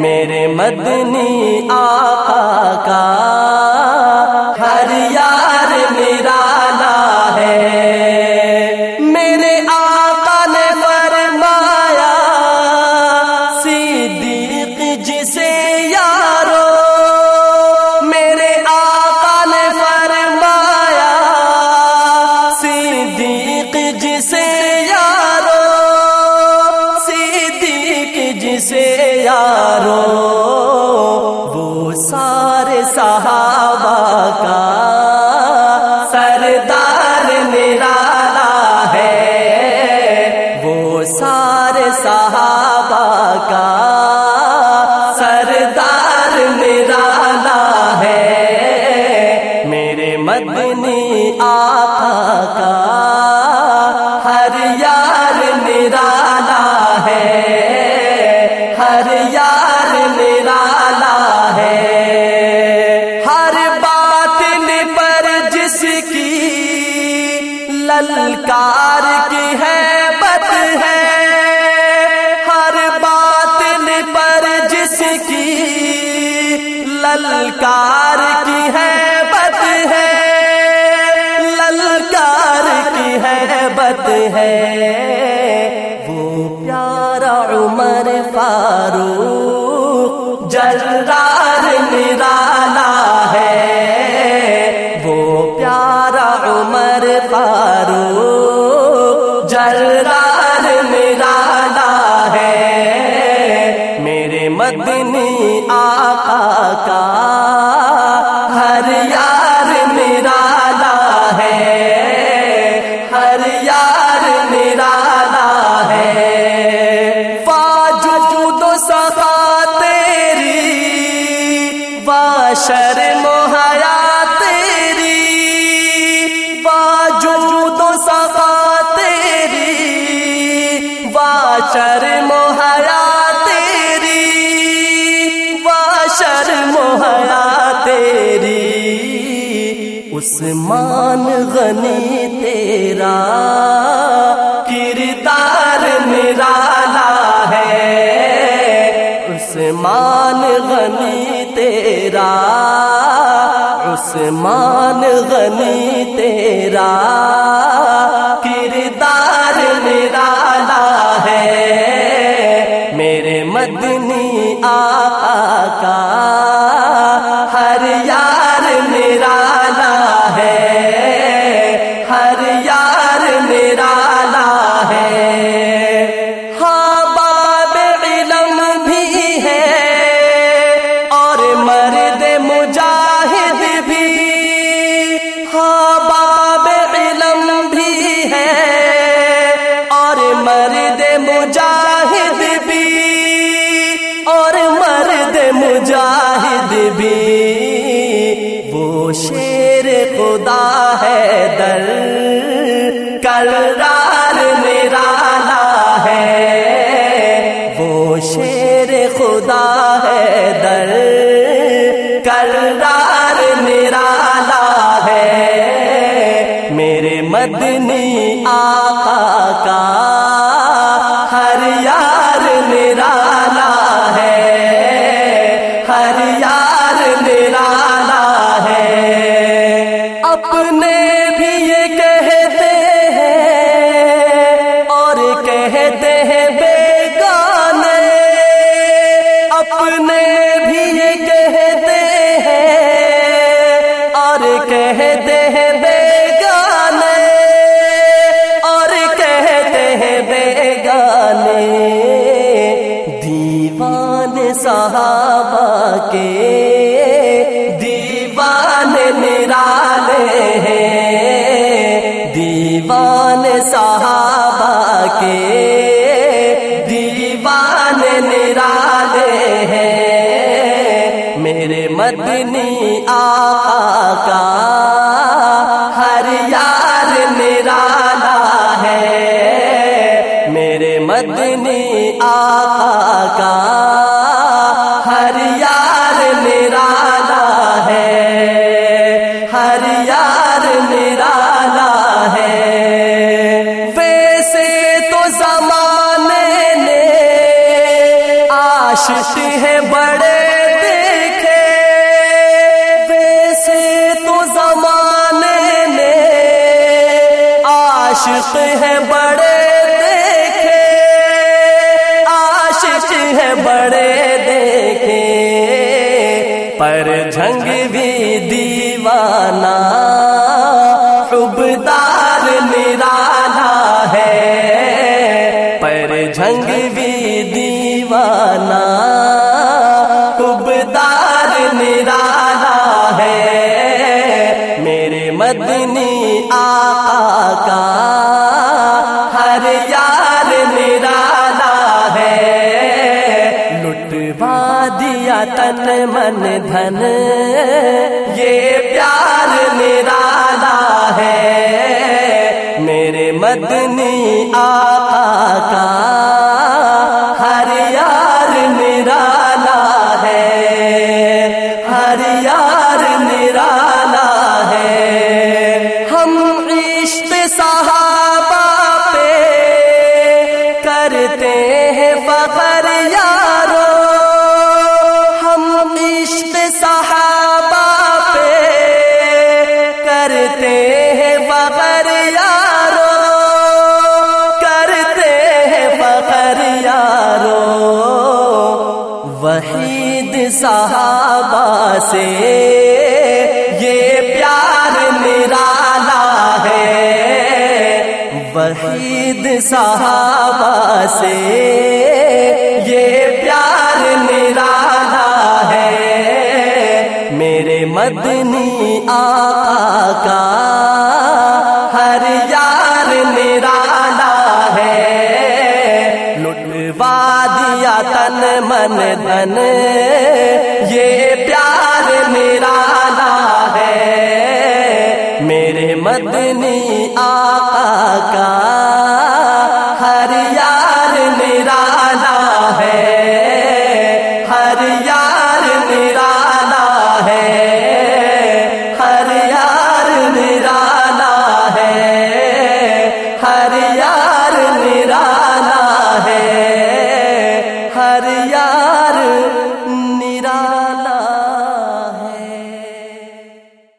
میرے مدنی آقا کا سے یارو وہ سارے صحابہ کا سردار نرالا ہے۔ وہ سارے صحابہ کا للکار کی ہے بت ہے، للکار کی ہے بت ہے۔ وہ پیارا عمر فاروق جلدار نرالا ہے۔ وہ پیارا عمر فاروق جلدار نرالا ہے۔ میرے مدنی آقا یار نرالا ہے۔ واجود و صفا تیری وا شرم و حیا تیری۔ واجود و صفا تیری وا شرم و حیا تیری۔ وا شرم و حیا تیری۔ عثمان غنی تیرا کردار نرالا ہے۔ عثمان غنی تیرا۔ عثمان غنی تیرا۔ وہ شیر خدا ہے در کرار نرالا ہے۔ وہ شیر خدا ہے در کرار نرالا ہے۔ میرے مدنی آقا کا کے دیوان نرالے ہیں۔ دیوان صحابہ کے دیوان نرالے ہیں۔ میرے مدنی آقا کا ہر یار نرالا ہے۔ میرے مدنی آقا کا عاشق ہے بڑے دیکھے، ویسے تو زمانے نے عاشق ہے بڑے دیکھے، عاشق ہے بڑے دیکھے۔ پر جھنگ بھی دیوانہ بھی دیوانہ حبدار نرالا ہے۔ میرے مدنی آقا کا ہر یار نرالا ہے۔ لٹوا دیا تن من دھن، یہ پیار نرالا ہے۔ میرے مدنی آقا سے یہ پیار نرالا ہے۔ وحید صحابہ سے یہ پیار نرالا ہے۔ میرے مدنی آقا کا ہر یار نرالا ہے۔ لٹوا دیا تن من دھن مدنی آقا کا